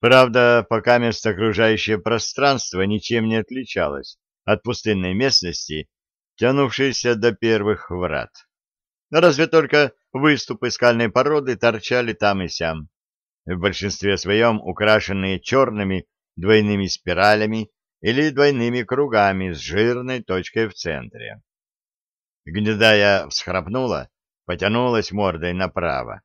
Правда, пока место окружающее пространство ничем не отличалось от пустынной местности, тянувшейся до первых врат. Разве только выступы скальной породы торчали там и сям, в большинстве своем украшенные черными двойными спиралями или двойными кругами с жирной точкой в центре. Гнедая всхрапнула, потянулась мордой направо.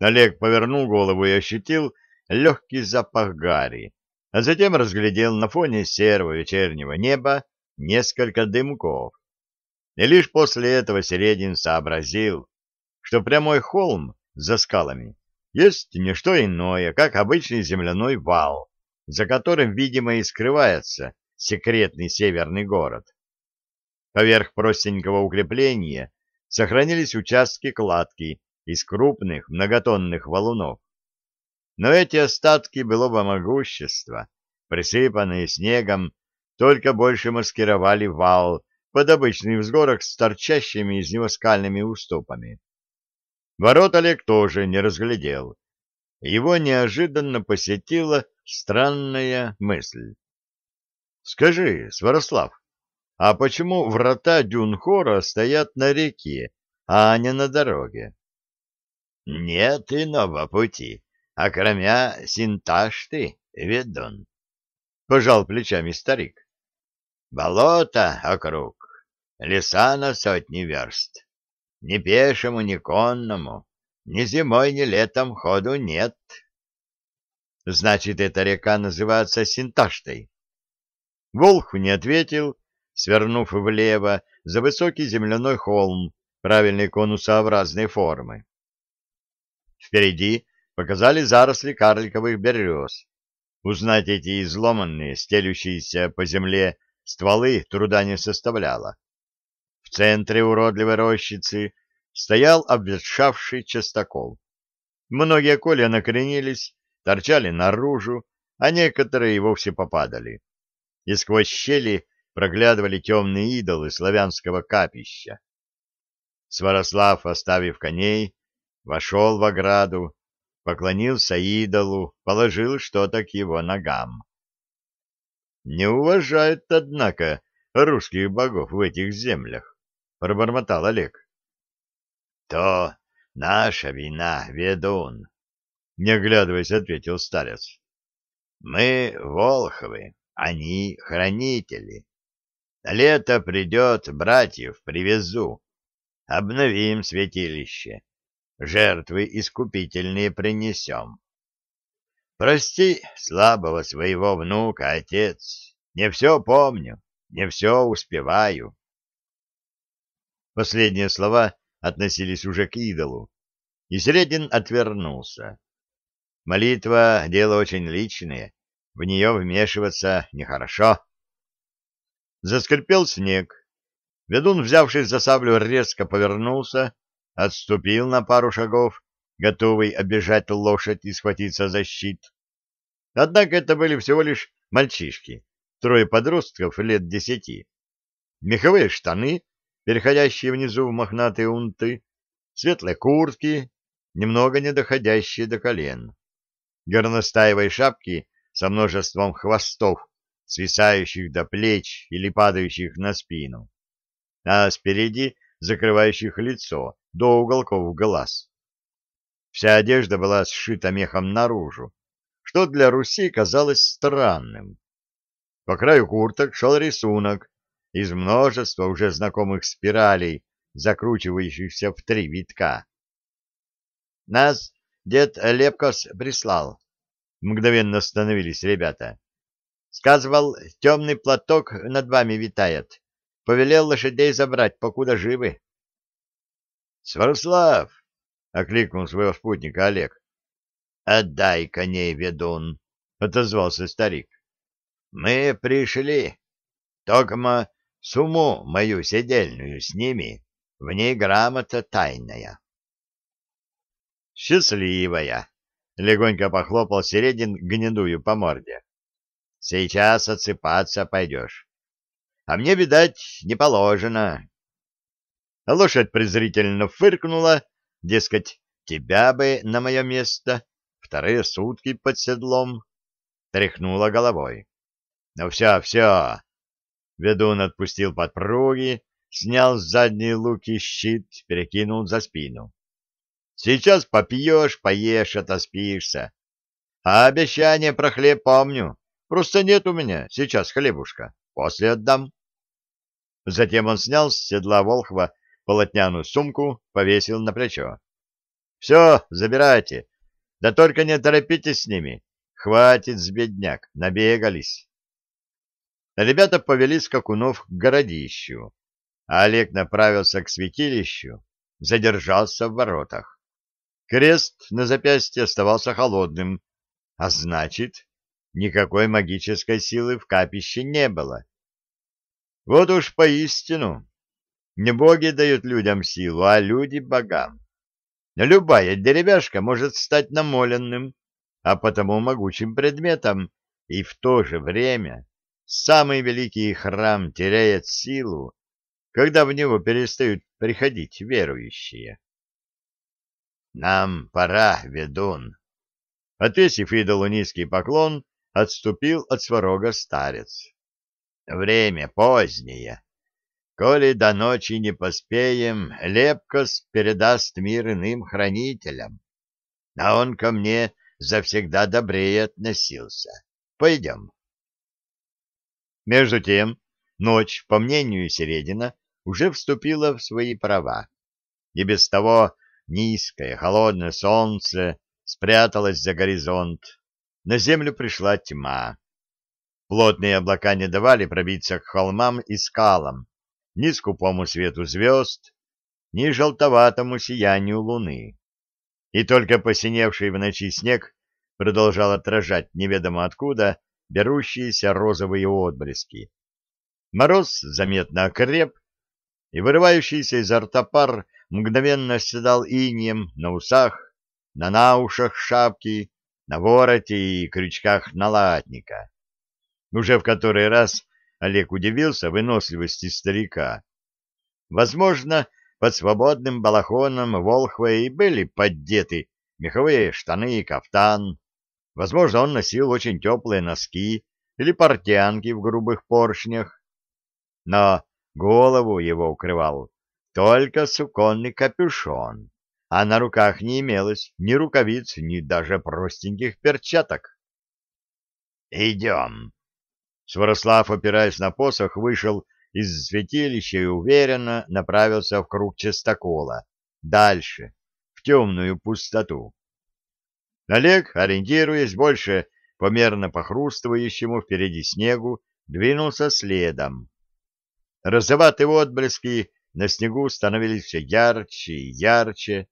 Олег повернул голову и ощутил легкий запах гари, а затем разглядел на фоне серого вечернего неба несколько дымков. И лишь после этого Середин сообразил, что прямой холм за скалами есть не что иное, как обычный земляной вал, за которым, видимо, и скрывается секретный северный город. Поверх простенького укрепления сохранились участки кладки из крупных многотонных валунов. Но эти остатки былого могущества, присыпанные снегом, только больше маскировали вал под обычный взгорок с торчащими из него скальными уступами. Ворот Олег тоже не разглядел. Его неожиданно посетила странная мысль. — Скажи, Сварослав, а почему врата Дюнхора стоят на реке, а не на дороге? — Нет иного пути, а кроме Синташты, ведун. Пожал плечами старик. Болото округ, леса на сотни верст. Ни пешему, ни конному, ни зимой, ни летом ходу нет. Значит, эта река называется Синташтой. Волх не ответил, свернув влево за высокий земляной холм правильной конусообразной формы. Впереди показали заросли карликовых берез. Узнать эти изломанные, стелющиеся по земле стволы труда не составляло. В центре уродливой рощицы стоял обветшавший частокол. Многие коля накренились, торчали наружу, а некоторые и вовсе попадали. И сквозь щели проглядывали темные идолы славянского капища. Сварослав, оставив коней, вошел в ограду, поклонился идолу, положил что-то к его ногам. Не уважают, однако, русских богов в этих землях, — пробормотал Олег. — То наша вина, ведун, — не оглядываясь, ответил старец. — Мы волховы, они хранители. Лето придет, братьев привезу. Обновим святилище жертвы искупительные принесем. Прости слабого своего внука, отец, не все помню, не все успеваю. Последние слова относились уже к идолу, и Средин отвернулся. Молитва — дело очень личное, в нее вмешиваться нехорошо. Заскрипел снег. Ведун, взявшись за саблю, резко повернулся отступил на пару шагов, готовый обижать лошадь и схватиться за щит. Однако это были всего лишь мальчишки, трое подростков лет десяти. Меховые штаны, переходящие внизу в мохнатые унты, светлые куртки, немного не доходящие до колен, горностаевые шапки со множеством хвостов, свисающих до плеч или падающих на спину, а спереди закрывающих лицо до уголков глаз. Вся одежда была сшита мехом наружу, что для Руси казалось странным. По краю курток шел рисунок из множества уже знакомых спиралей, закручивающихся в три витка. «Нас дед Лепкос прислал», — мгновенно остановились ребята. «Сказывал, темный платок над вами витает. Повелел лошадей забрать, покуда живы. — Сварослав! — окликнул своего спутника Олег. — Отдай коней, ведун! — отозвался старик. — Мы пришли. Токма сумму мою седельную сними, в ней грамота тайная. — Счастливая! — легонько похлопал Середин гнедую по морде. — Сейчас отсыпаться пойдешь. А мне, видать, не положено. Лошадь презрительно фыркнула, дескать, тебя бы на мое место вторые сутки под седлом. Тряхнула головой. Ну все, все. Ведун отпустил подпруги, снял с задней луки щит, перекинул за спину. Сейчас попьешь, поешь, отоспишься. А обещание про хлеб помню. Просто нет у меня сейчас хлебушка. После отдам. Затем он снял с седла Волхва полотняную сумку, повесил на плечо. — Все, забирайте. Да только не торопитесь с ними. Хватит с бедняк, набегались. Ребята повели скакунов к городищу, Олег направился к святилищу, задержался в воротах. Крест на запястье оставался холодным, а значит, никакой магической силы в капище не было. Вот уж поистину, не боги дают людям силу, а люди богам. Любая деревяшка может стать намоленным, а потому могучим предметом, и в то же время самый великий храм теряет силу, когда в него перестают приходить верующие. «Нам пора, ведун!» Отвесив идолу низкий поклон, отступил от сварога старец. «Время позднее. Коли до ночи не поспеем, Лепкос передаст мир иным хранителям. А он ко мне завсегда добрее относился. Пойдем. Между тем, ночь, по мнению Середина, уже вступила в свои права. И без того низкое, холодное солнце спряталось за горизонт. На землю пришла тьма. Плотные облака не давали пробиться к холмам и скалам, ни скупому свету звезд, ни желтоватому сиянию луны. И только посиневший в ночи снег продолжал отражать неведомо откуда берущиеся розовые отблески. Мороз заметно окреп, и вырывающийся изо рта пар мгновенно оседал инием на усах, на наушах шапки, на вороте и крючках налатника. Уже в который раз Олег удивился выносливости старика. Возможно, под свободным балахоном Волхва и были поддеты меховые штаны и кафтан. Возможно, он носил очень теплые носки или портянки в грубых поршнях. Но голову его укрывал только суконный капюшон, а на руках не имелось ни рукавиц, ни даже простеньких перчаток. «Идем!» Сварослав, опираясь на посох, вышел из святилища и уверенно направился в круг частокола, дальше, в темную пустоту. Олег, ориентируясь больше по мерно похрустывающему впереди снегу, двинулся следом. Розоватые отблески на снегу становились все ярче и ярче.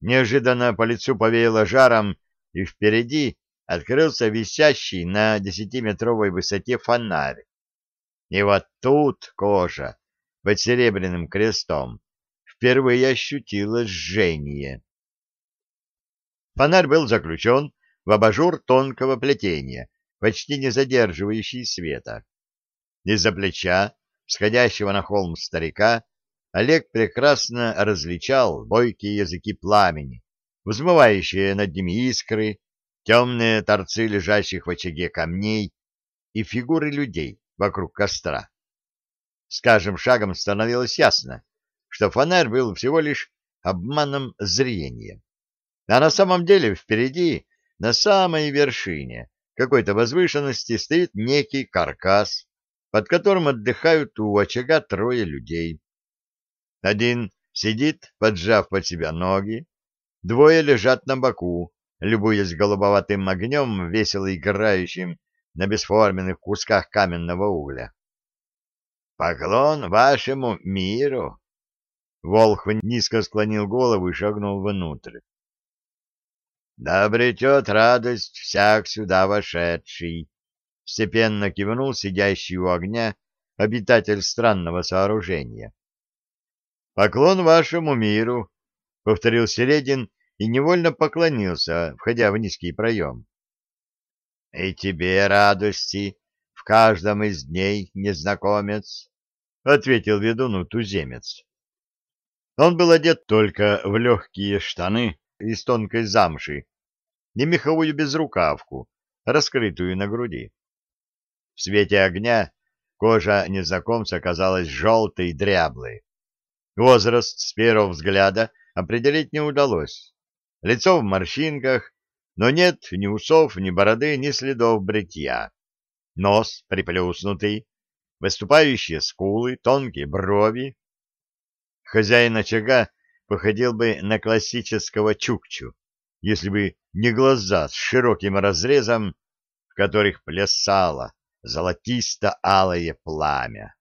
Неожиданно по лицу повеяло жаром, и впереди открылся висящий на десятиметровой высоте фонарь. И вот тут кожа под серебряным крестом впервые ощутила жжение. Фонарь был заключен в абажур тонкого плетения, почти не задерживающий света. Из-за плеча, сходящего на холм старика, Олег прекрасно различал бойкие языки пламени, взмывающие над ними искры, темные торцы лежащих в очаге камней и фигуры людей вокруг костра. С каждым шагом становилось ясно, что фонарь был всего лишь обманом зрения. А на самом деле впереди, на самой вершине какой-то возвышенности, стоит некий каркас, под которым отдыхают у очага трое людей. Один сидит, поджав под себя ноги, двое лежат на боку, любуясь голубоватым огнем, весело играющим на бесформенных кусках каменного угля. «Поклон вашему миру!» Волхв низко склонил голову и шагнул внутрь. «Да обретет радость всяк сюда вошедший!» Степенно кивнул сидящий у огня обитатель странного сооружения. «Поклон вашему миру!» — повторил Середин и невольно поклонился, входя в низкий проем. — И тебе радости в каждом из дней, незнакомец, — ответил ведуну туземец. Он был одет только в легкие штаны из тонкой замши, и меховую безрукавку, раскрытую на груди. В свете огня кожа незнакомца казалась желтой и дряблой. Возраст с первого взгляда определить не удалось. Лицо в морщинках, но нет ни усов, ни бороды, ни следов бритья. Нос приплюснутый, выступающие скулы, тонкие брови. Хозяин очага походил бы на классического чукчу, если бы не глаза с широким разрезом, в которых плясало золотисто-алое пламя.